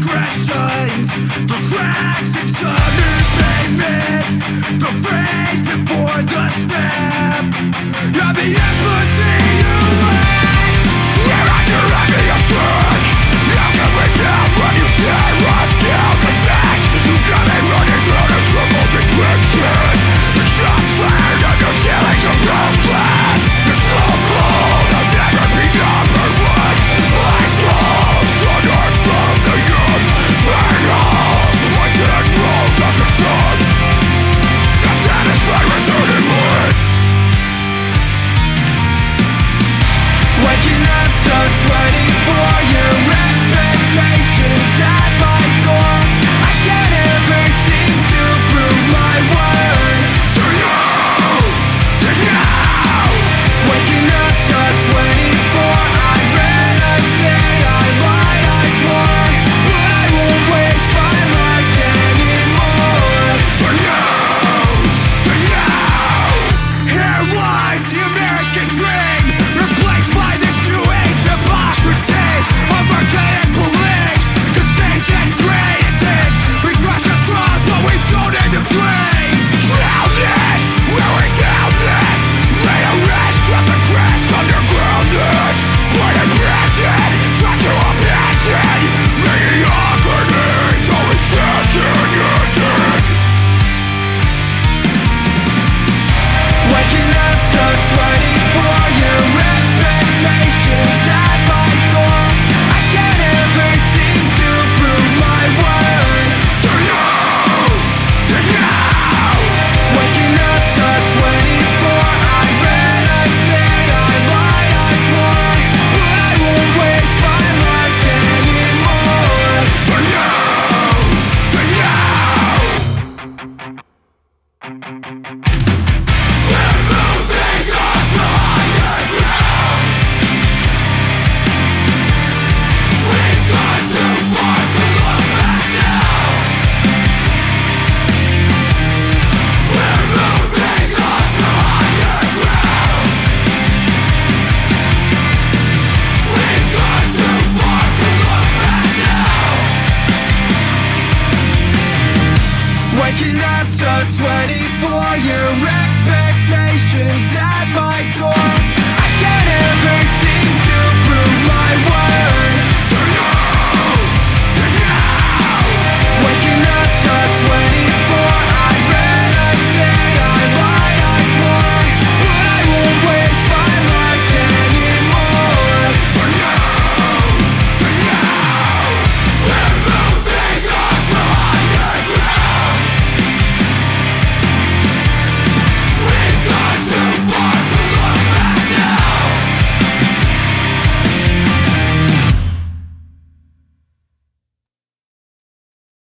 transgressions. The cracks in sunny pavement. The phrase before the snap. Yeah, the empathy waking up to 24 year expectations at my door.